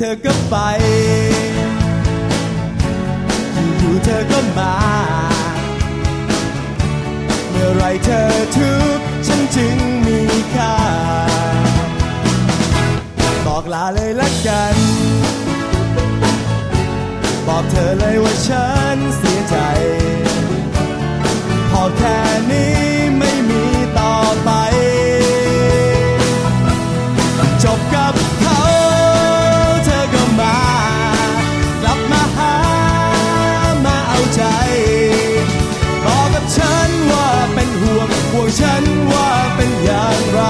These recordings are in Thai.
เธอก็ไป อยู่ๆเธอก็มา เมื่อไรเธอทุกข์ฉันจึงมีค่า บอกลาเลยละกัน บอกเธอเลยว่าฉันเสียใจ ฉันว่าเป็นอย่างไร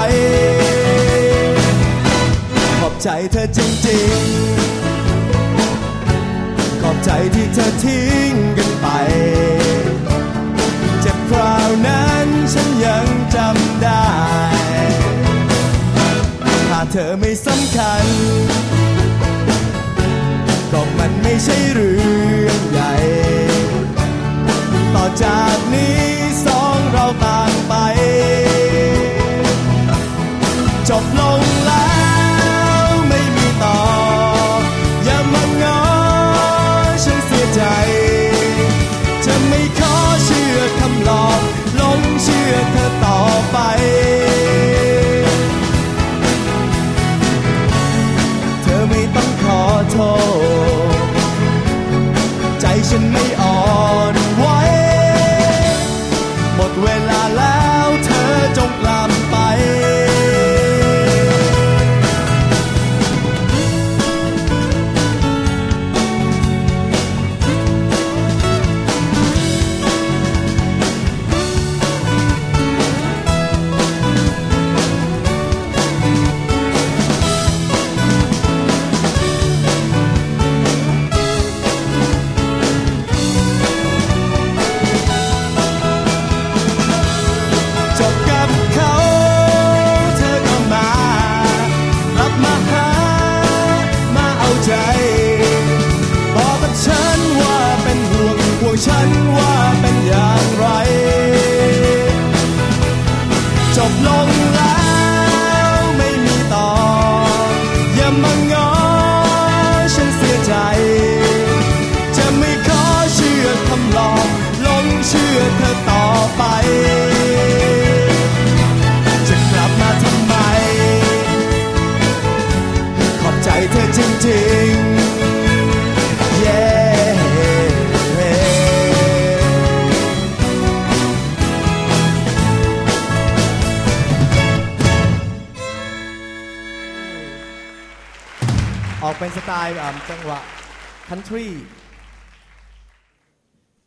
ขอบใจเธอจริงๆ ขอบใจที่เธอทิ้งกันไป เจ็บคราวนั้นฉันยังจำได้ ถ้าเธอไม่สำคัญ ก็มันไม่ใช่เรื่องใหญ่ ต่อจาก ใจฉั เชื่อเธอต่อไป จะกลับมาทำไม ขอบใจเธอจริงๆ yeah ออกเป็นสไตล์จังหวะ country